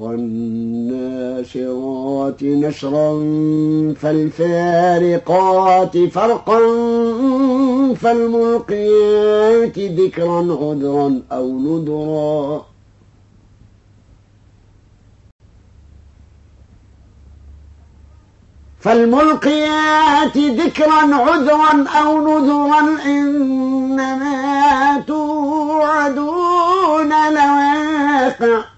والناشرات نشرا فالفارقات فرقا فالملقيات ذكرا عذرا أو نذرا. فالملقيات ذكرا عذرا أو نذرا إنما توعدون لواقع.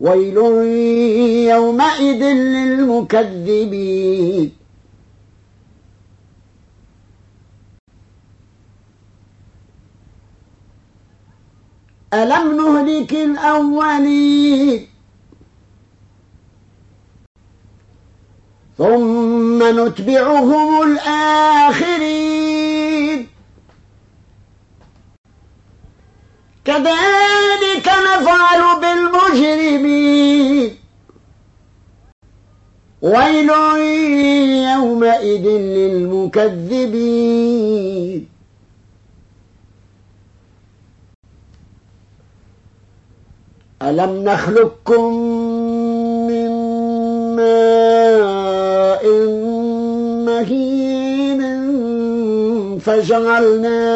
ويل يومئذ للمكذبين. ألم نهلك الأولين؟ ثم نتبعهم الآخرين. كذلك نفعل بالمجرمين. ويل يومئذ للمكذبين. ألم نخلقكم من ماء مهين فجعلناه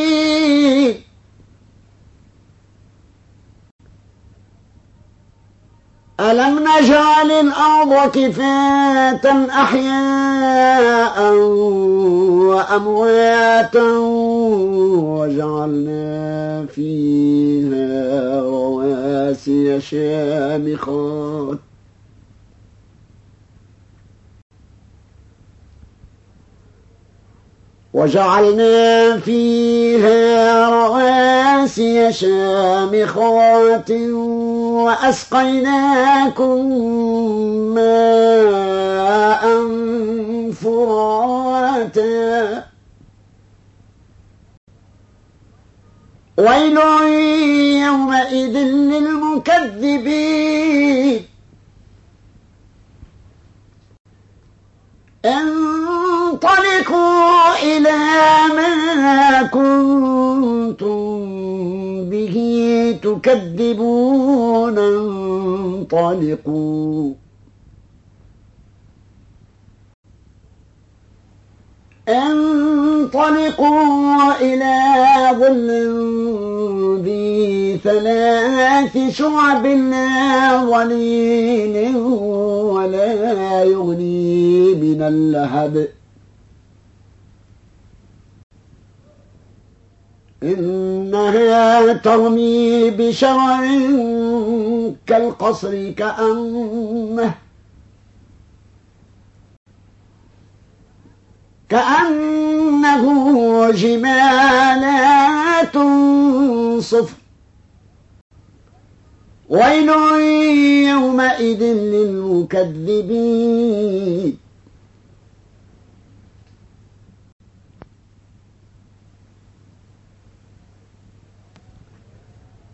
ألم نجعل الأرض كفاة أحياء وأمواتا وجعلنا فيها رواسي شامخات وجعلنا فيها رواسي شامخات وأسقيناكم ماء فراتا. ويل يومئذ للمكذبين. انطلقوا إلى ما كنتم تكذبون انطلقوا. انطلقوا إلى ظل ذي ثلاث شعب لا ظليل ولا يغني من اللهب. إنها ترمي بشرع كالقصر كأنه كأنه جمالات صفر. ويل يومئذ للمكذبين.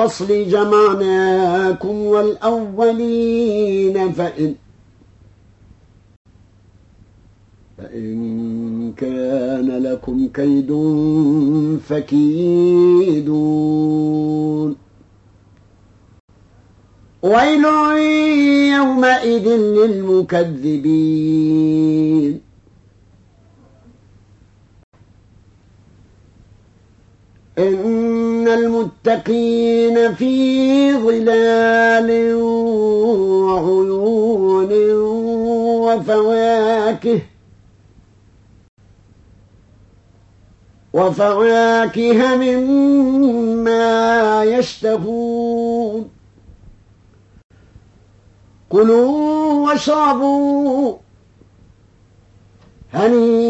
الفصل جمعناكم والأولين فإن فإن كان لكم كيد فكيدون. ويل يومئذ للمكذبين. إن المتقين في ظلال وعيون وفواكه وفواكه مما يشتهون. كلوا واشربوا هنيئا